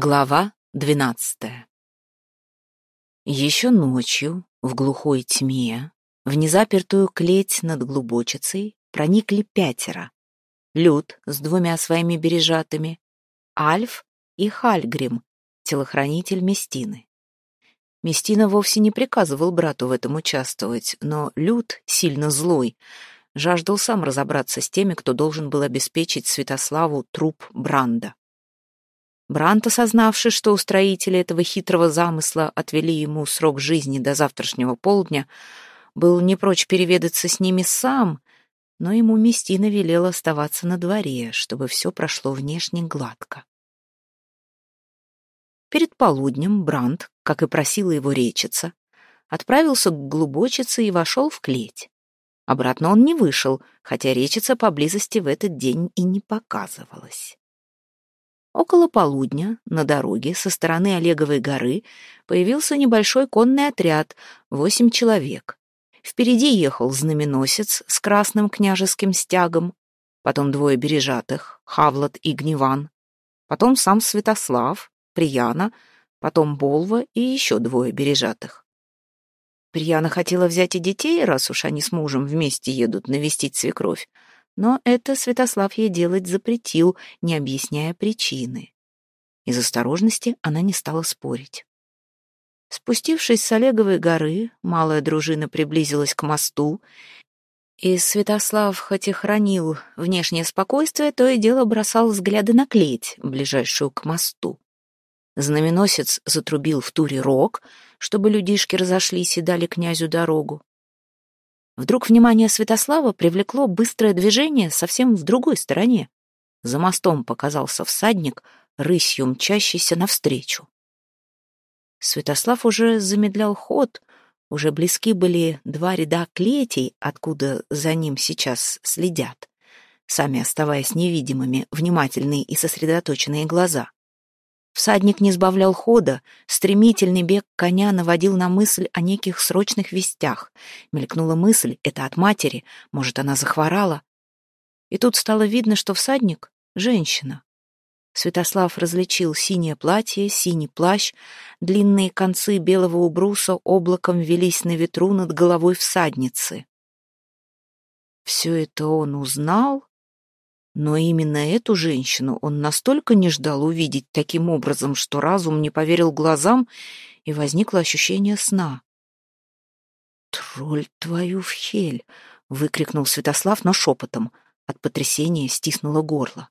Глава двенадцатая Еще ночью, в глухой тьме, в незапертую клеть над глубочицей проникли пятеро. Люд с двумя своими бережатыми, Альф и Хальгрим, телохранитель Местины. Местина вовсе не приказывал брату в этом участвовать, но Люд, сильно злой, жаждал сам разобраться с теми, кто должен был обеспечить Святославу труп Бранда. Брант, осознавший, что устроители этого хитрого замысла отвели ему срок жизни до завтрашнего полдня, был не прочь переведаться с ними сам, но ему Местина велела оставаться на дворе, чтобы все прошло внешне гладко. Перед полуднем Брант, как и просила его речица, отправился к глубочице и вошел в клеть. Обратно он не вышел, хотя речица поблизости в этот день и не показывалась. Около полудня на дороге со стороны Олеговой горы появился небольшой конный отряд, восемь человек. Впереди ехал знаменосец с красным княжеским стягом, потом двое бережатых, Хавлот и Гневан, потом сам Святослав, Прияна, потом Болва и еще двое бережатых. Прияна хотела взять и детей, раз уж они с мужем вместе едут навестить свекровь, но это Святослав ей делать запретил, не объясняя причины. Из осторожности она не стала спорить. Спустившись с Олеговой горы, малая дружина приблизилась к мосту, и Святослав, хоть и хранил внешнее спокойствие, то и дело бросал взгляды на клеть, ближайшую к мосту. Знаменосец затрубил в туре рог, чтобы людишки разошлись и дали князю дорогу. Вдруг внимание Святослава привлекло быстрое движение совсем в другой стороне. За мостом показался всадник, рысью мчащийся навстречу. Святослав уже замедлял ход, уже близки были два ряда клетей, откуда за ним сейчас следят, сами оставаясь невидимыми, внимательные и сосредоточенные глаза. Всадник не сбавлял хода, стремительный бег коня наводил на мысль о неких срочных вестях. Мелькнула мысль, это от матери, может, она захворала. И тут стало видно, что всадник — женщина. Святослав различил синее платье, синий плащ, длинные концы белого убруса облаком велись на ветру над головой всадницы. Все это он узнал но именно эту женщину он настолько не ждал увидеть таким образом, что разум не поверил глазам, и возникло ощущение сна. «Тролль твою в хель!» — выкрикнул Святослав, но шепотом. От потрясения стиснуло горло.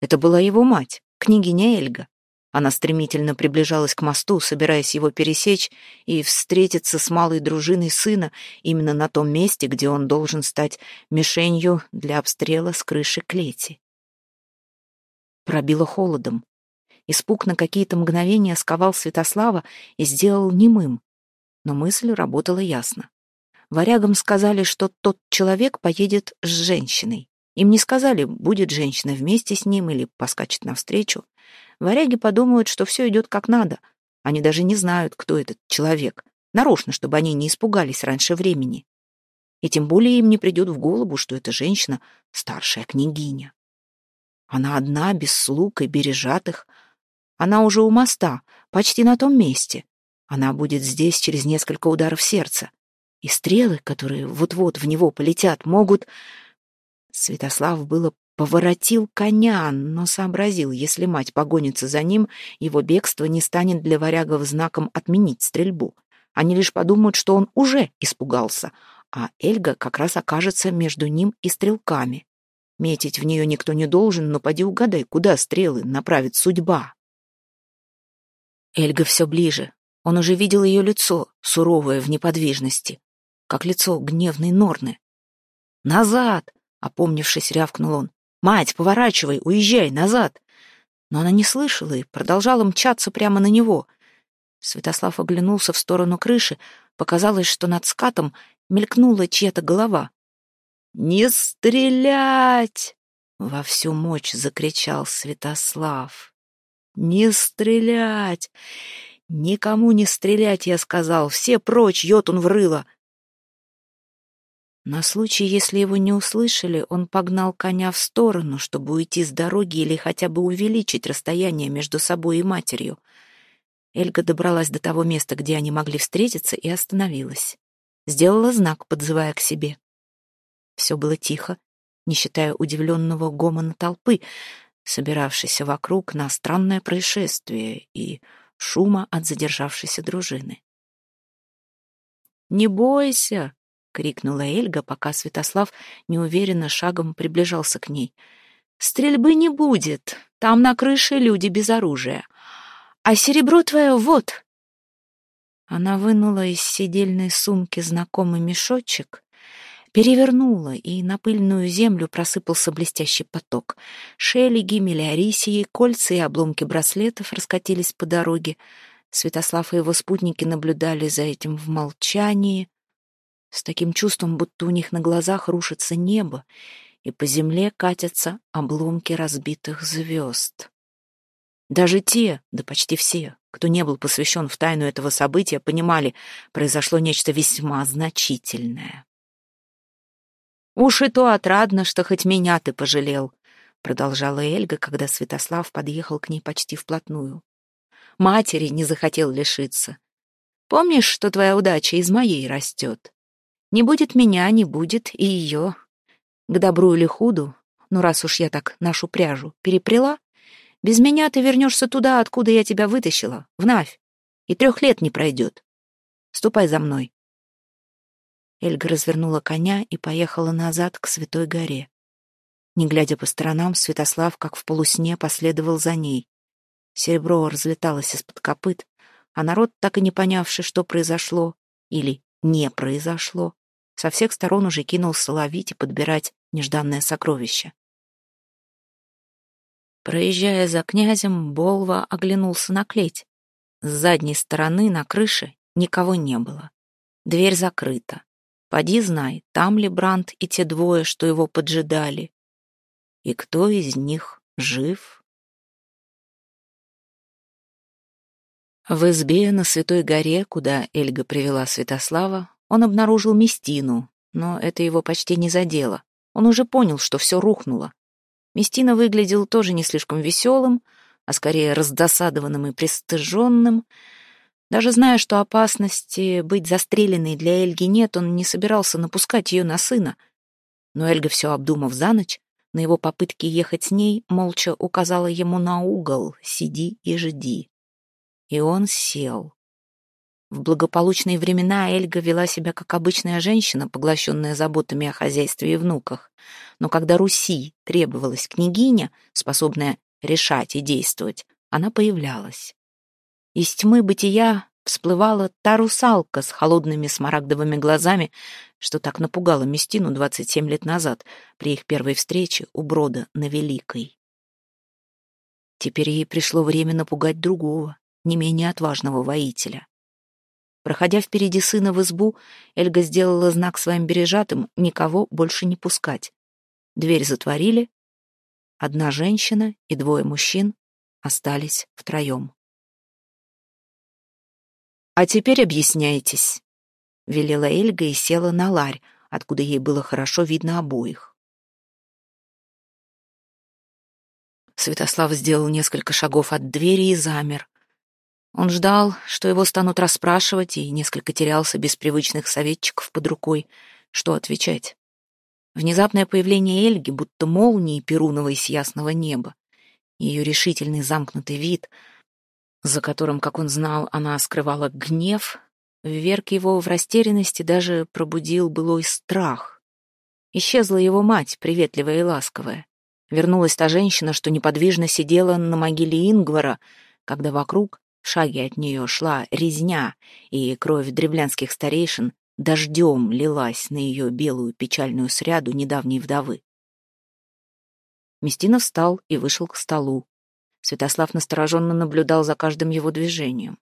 Это была его мать, княгиня Эльга. Она стремительно приближалась к мосту, собираясь его пересечь и встретиться с малой дружиной сына именно на том месте, где он должен стать мишенью для обстрела с крыши клети. Пробило холодом. Испуг на какие-то мгновения сковал Святослава и сделал немым. Но мысль работала ясно. Варягам сказали, что тот человек поедет с женщиной. Им не сказали, будет женщина вместе с ним или поскачет навстречу. Варяги подумают, что все идет как надо. Они даже не знают, кто этот человек. Нарочно, чтобы они не испугались раньше времени. И тем более им не придет в голову, что эта женщина — старшая княгиня. Она одна, без слуг и бережатых. Она уже у моста, почти на том месте. Она будет здесь через несколько ударов сердца. И стрелы, которые вот-вот в него полетят, могут... Святослав было Поворотил коня, но сообразил, если мать погонится за ним, его бегство не станет для варягов знаком отменить стрельбу. Они лишь подумают, что он уже испугался, а Эльга как раз окажется между ним и стрелками. Метить в нее никто не должен, но поди угадай, куда стрелы направит судьба. Эльга все ближе. Он уже видел ее лицо, суровое в неподвижности, как лицо гневной Норны. «Назад!» — опомнившись, рявкнул он. «Мать, поворачивай, уезжай, назад!» Но она не слышала и продолжала мчаться прямо на него. Святослав оглянулся в сторону крыши. Показалось, что над скатом мелькнула чья-то голова. «Не стрелять!» — во всю мощь закричал Святослав. «Не стрелять! Никому не стрелять!» — я сказал. «Все прочь, он врыло!» На случай, если его не услышали, он погнал коня в сторону, чтобы уйти с дороги или хотя бы увеличить расстояние между собой и матерью. Эльга добралась до того места, где они могли встретиться, и остановилась. Сделала знак, подзывая к себе. Все было тихо, не считая удивленного гомона толпы, собиравшейся вокруг на странное происшествие и шума от задержавшейся дружины. «Не бойся!» — крикнула Эльга, пока Святослав неуверенно шагом приближался к ней. «Стрельбы не будет. Там на крыше люди без оружия. А серебро твое вот!» Она вынула из сидельной сумки знакомый мешочек, перевернула, и на пыльную землю просыпался блестящий поток. Шелеги, мелиорисии, кольца и обломки браслетов раскатились по дороге. Святослав и его спутники наблюдали за этим в молчании, с таким чувством, будто у них на глазах рушится небо, и по земле катятся обломки разбитых звезд. Даже те, да почти все, кто не был посвящен в тайну этого события, понимали, произошло нечто весьма значительное. «Уж и то отрадно, что хоть меня ты пожалел», — продолжала Эльга, когда Святослав подъехал к ней почти вплотную. «Матери не захотел лишиться. Помнишь, что твоя удача из моей растет? Не будет меня, не будет и ее. К добру или худу, ну раз уж я так нашу пряжу перепрела, без меня ты вернешься туда, откуда я тебя вытащила, в Навь, и трех лет не пройдет. Ступай за мной. Эльга развернула коня и поехала назад к Святой горе. Не глядя по сторонам, Святослав, как в полусне, последовал за ней. Серебро разлеталось из-под копыт, а народ, так и не понявший, что произошло или не произошло, со всех сторон уже кинулся ловить и подбирать нежданное сокровище. Проезжая за князем, Болва оглянулся на клеть. С задней стороны на крыше никого не было. Дверь закрыта. Поди знай, там ли Бранд и те двое, что его поджидали. И кто из них жив? В избе на Святой горе, куда Эльга привела Святослава, он обнаружил Местину, но это его почти не задело. Он уже понял, что все рухнуло. Местина выглядел тоже не слишком веселым, а скорее раздосадованным и пристыженным. Даже зная, что опасности быть застреленной для Эльги нет, он не собирался напускать ее на сына. Но Эльга, все обдумав за ночь, на его попытки ехать с ней, молча указала ему на угол «Сиди и жди». И он сел. В благополучные времена Эльга вела себя как обычная женщина, поглощенная заботами о хозяйстве и внуках. Но когда Руси требовалась княгиня, способная решать и действовать, она появлялась. Из тьмы бытия всплывала та русалка с холодными смарагдовыми глазами, что так напугала Местину 27 лет назад при их первой встрече у брода на Великой. Теперь ей пришло время напугать другого, не менее отважного воителя. Проходя впереди сына в избу, Эльга сделала знак своим бережатым никого больше не пускать. Дверь затворили. Одна женщина и двое мужчин остались втроем. «А теперь объясняйтесь», — велела Эльга и села на ларь, откуда ей было хорошо видно обоих. Святослав сделал несколько шагов от двери и замер. Он ждал, что его станут расспрашивать, и несколько терялся без привычных советчиков под рукой, что отвечать. Внезапное появление Эльги, будто молнии Перуновой с ясного неба, ее решительный замкнутый вид, за которым, как он знал, она скрывала гнев, вверг его в растерянности, даже пробудил былой страх. Исчезла его мать, приветливая и ласковая. Вернулась та женщина, что неподвижно сидела на могиле Ингвара, когда вокруг в шаге от нее шла резня, и кровь древлянских старейшин дождем лилась на ее белую печальную сряду недавней вдовы. Местина встал и вышел к столу. Святослав настороженно наблюдал за каждым его движением.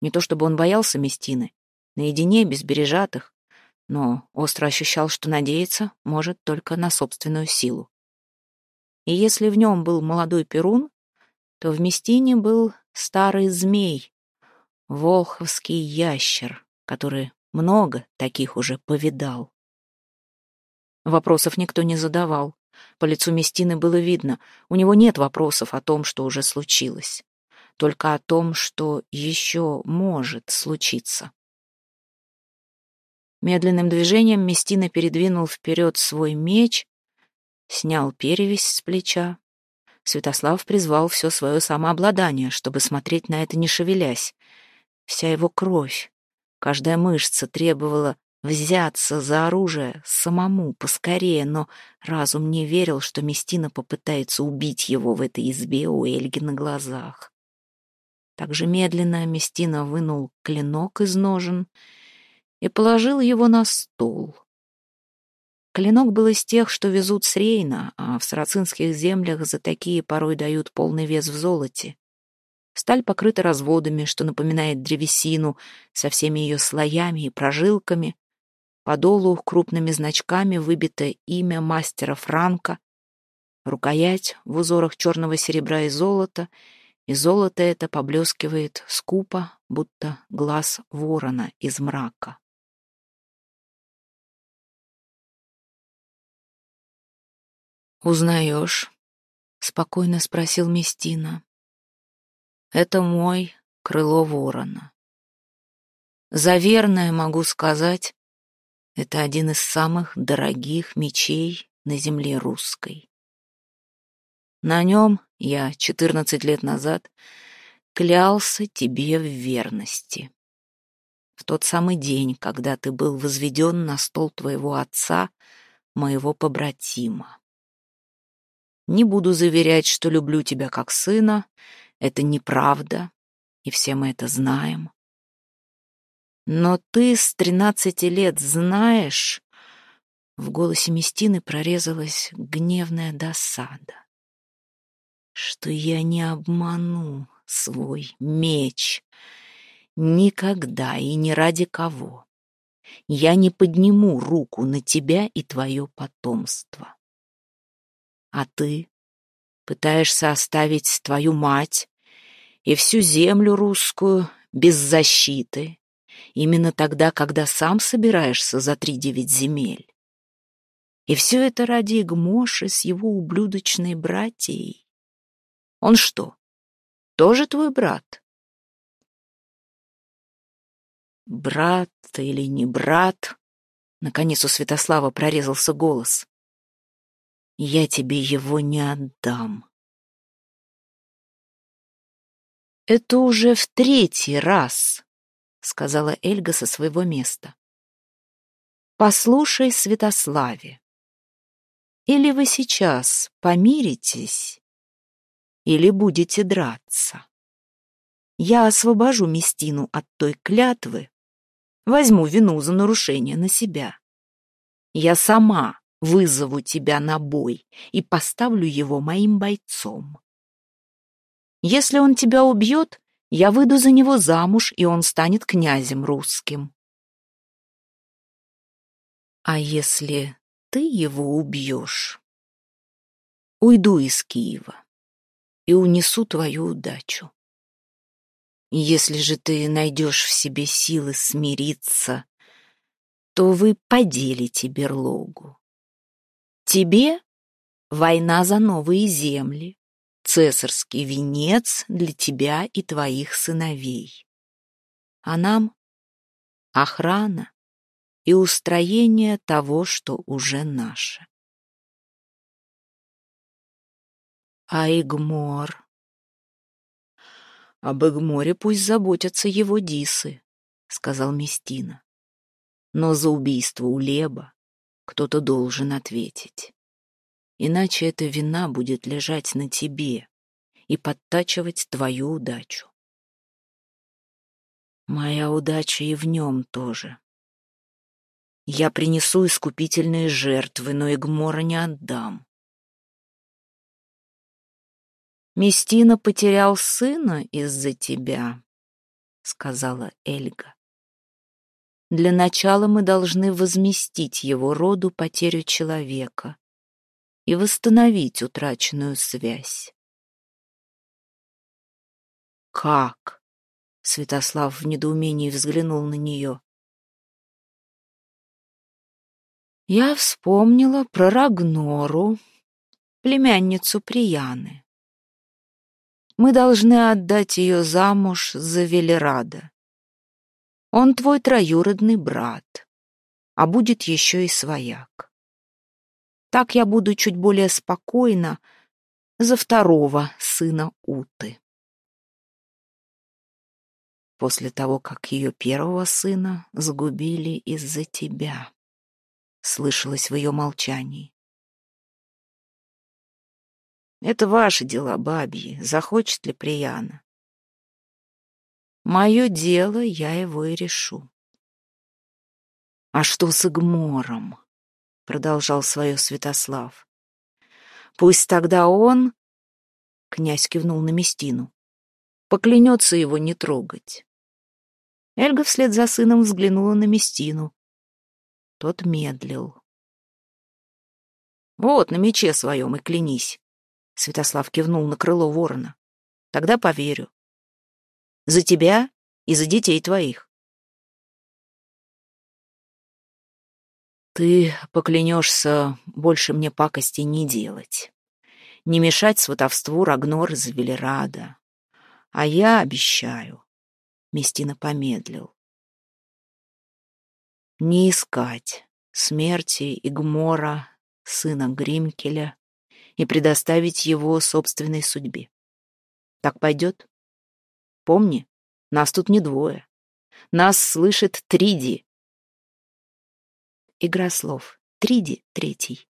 Не то чтобы он боялся Местины, наедине, без бережатых, но остро ощущал, что надеяться может только на собственную силу. И если в нем был молодой Перун, то в Местине был старый змей, волховский ящер, который много таких уже повидал. Вопросов никто не задавал. По лицу Местины было видно, у него нет вопросов о том, что уже случилось. Только о том, что еще может случиться. Медленным движением Местина передвинул вперед свой меч, снял перевязь с плеча. Святослав призвал все свое самообладание, чтобы смотреть на это не шевелясь. Вся его кровь, каждая мышца требовала взяться за оружие самому поскорее, но разум не верил, что Местина попытается убить его в этой избе у Эльги на глазах. Так же медленно Местина вынул клинок из ножен и положил его на стол. Клинок был из тех, что везут с Рейна, а в сарацинских землях за такие порой дают полный вес в золоте. Сталь покрыта разводами, что напоминает древесину, со всеми ее слоями и прожилками. По долу крупными значками выбито имя мастера Франка, рукоять в узорах черного серебра и золота, и золото это поблескивает скупо, будто глаз ворона из мрака. «Узнаешь?» — спокойно спросил Местина. «Это мой крыло ворона. За верное могу сказать, это один из самых дорогих мечей на земле русской. На нем я четырнадцать лет назад клялся тебе в верности. В тот самый день, когда ты был возведен на стол твоего отца, моего побратима. Не буду заверять, что люблю тебя как сына. Это неправда, и все мы это знаем. Но ты с тринадцати лет знаешь... В голосе Местины прорезалась гневная досада. Что я не обману свой меч. Никогда и ни ради кого. Я не подниму руку на тебя и твое потомство. А ты пытаешься оставить твою мать и всю землю русскую без защиты, именно тогда, когда сам собираешься за три девять земель. И все это ради Игмоши с его ублюдочной братьей. Он что, тоже твой брат? Брат или не брат? Наконец у Святослава прорезался голос я тебе его не отдам. Это уже в третий раз, сказала Эльга со своего места. Послушай, Святославе, или вы сейчас помиритесь, или будете драться. Я освобожу Местину от той клятвы, возьму вину за нарушение на себя. Я сама вызову тебя на бой и поставлю его моим бойцом. Если он тебя убьет, я выйду за него замуж, и он станет князем русским. А если ты его убьешь, уйду из Киева и унесу твою удачу. Если же ты найдешь в себе силы смириться, то вы поделите берлогу. Тебе война за новые земли, цесарский венец для тебя и твоих сыновей. А нам охрана и устроение того, что уже наше. А Игмор? Об Игморе пусть заботятся его дисы, сказал Местина. Но за убийство Улеба кто-то должен ответить. Иначе эта вина будет лежать на тебе и подтачивать твою удачу. Моя удача и в нем тоже. Я принесу искупительные жертвы, но Игмора не отдам. Местина потерял сына из-за тебя, — сказала Эльга. Для начала мы должны возместить его роду потерю человека и восстановить утраченную связь. «Как?» — Святослав в недоумении взглянул на нее. Я вспомнила про Рагнору, племянницу Прияны. Мы должны отдать ее замуж за Велерада. Он твой троюродный брат, а будет еще и свояк. Так я буду чуть более спокойна за второго сына Уты. После того, как ее первого сына сгубили из-за тебя, слышалось в ее молчании. Это ваши дела, бабьи, захочет ли Прияна. Мое дело, я его и решу. А что с Игмором? Продолжал свое Святослав. Пусть тогда он, князь кивнул на Местину, поклянется его не трогать. Эльга вслед за сыном взглянула на Местину. Тот медлил. «Вот, на мече своем и клянись», — Святослав кивнул на крыло ворона. «Тогда поверю. За тебя и за детей твоих». «Ты поклянешься больше мне пакости не делать, не мешать сватовству Рагнор из Велерада. А я обещаю», — Местина помедлил, «не искать смерти Игмора сына Гримкеля, и предоставить его собственной судьбе. Так пойдет? Помни, нас тут не двое. Нас слышит Триди. Игра слов. Триди — третий.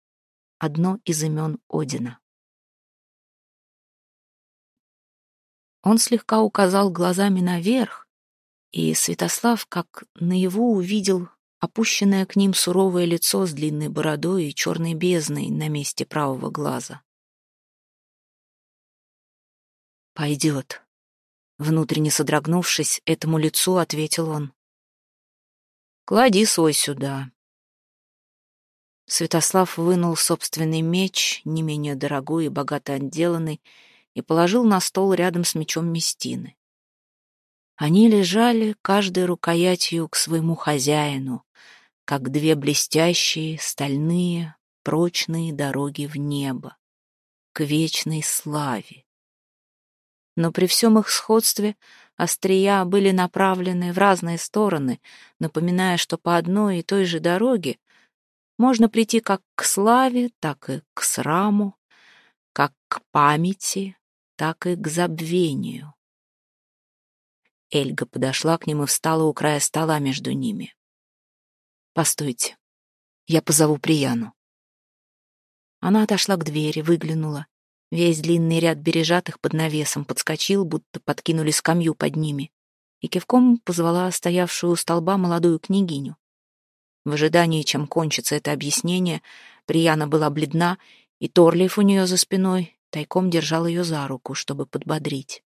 Одно из имен Одина. Он слегка указал глазами наверх, и Святослав, как наяву, увидел опущенное к ним суровое лицо с длинной бородой и черной бездной на месте правого глаза. «Пойдет», — внутренне содрогнувшись, этому лицу ответил он. «Клади свой сюда». Святослав вынул собственный меч, не менее дорогой и богато отделанный, и положил на стол рядом с мечом Местины. Они лежали каждой рукоятью к своему хозяину, как две блестящие, стальные, прочные дороги в небо, к вечной славе. Но при всем их сходстве острия были направлены в разные стороны, напоминая, что по одной и той же дороге можно прийти как к славе, так и к сраму, как к памяти, так и к забвению. Эльга подошла к ним и встала у края стола между ними. «Постойте, я позову Прияну». Она отошла к двери, выглянула. Весь длинный ряд бережатых под навесом подскочил, будто подкинули скамью под ними, и кивком позвала стоявшую у столба молодую княгиню. В ожидании, чем кончится это объяснение, Прияна была бледна, и Торлиев у нее за спиной тайком держал ее за руку, чтобы подбодрить.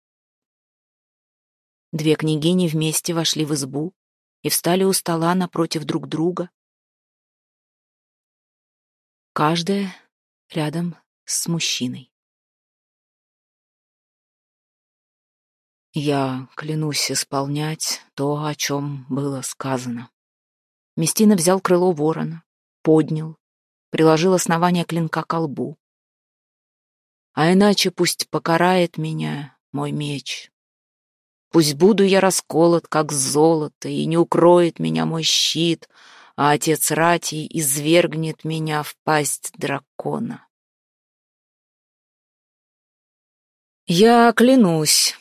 Две княгини вместе вошли в избу и встали у стола напротив друг друга. Каждая рядом с мужчиной. Я клянусь исполнять то, о чем было сказано. Местина взял крыло ворона, поднял, приложил основание клинка к лбу. А иначе пусть покарает меня мой меч, Пусть буду я расколот, как золото, и не укроет меня мой щит, а отец Рати извергнет меня в пасть дракона. Я клянусь,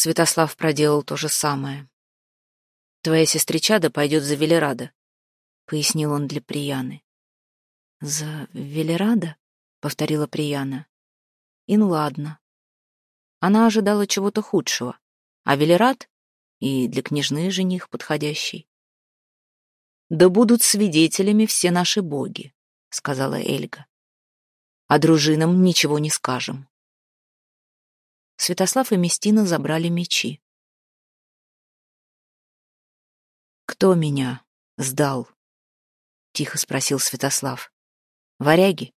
Святослав проделал то же самое. Твоя сестричада пойдет за Велерада, пояснил он для Прияны. За Велерада? повторила Прияна. И ну ладно. Она ожидала чего-то худшего а Велерат и для княжны жених подходящий. «Да будут свидетелями все наши боги», — сказала Эльга. «А дружинам ничего не скажем». Святослав и Местина забрали мечи. «Кто меня сдал?» — тихо спросил Святослав. «Варяги?»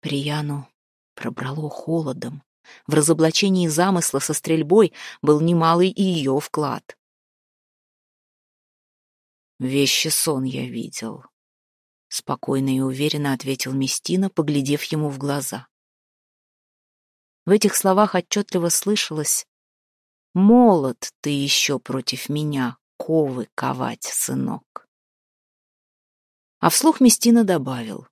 Прияну пробрало холодом. В разоблачении замысла со стрельбой был немалый и ее вклад. Вещи сон я видел. спокойно и уверенно ответил Местина, поглядев ему в глаза. В этих словах отчетливо слышалось «Молод ты еще против меня, ковы ковать, сынок». А вслух Местина добавил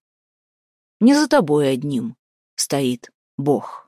«Не за тобой одним стоит Бог».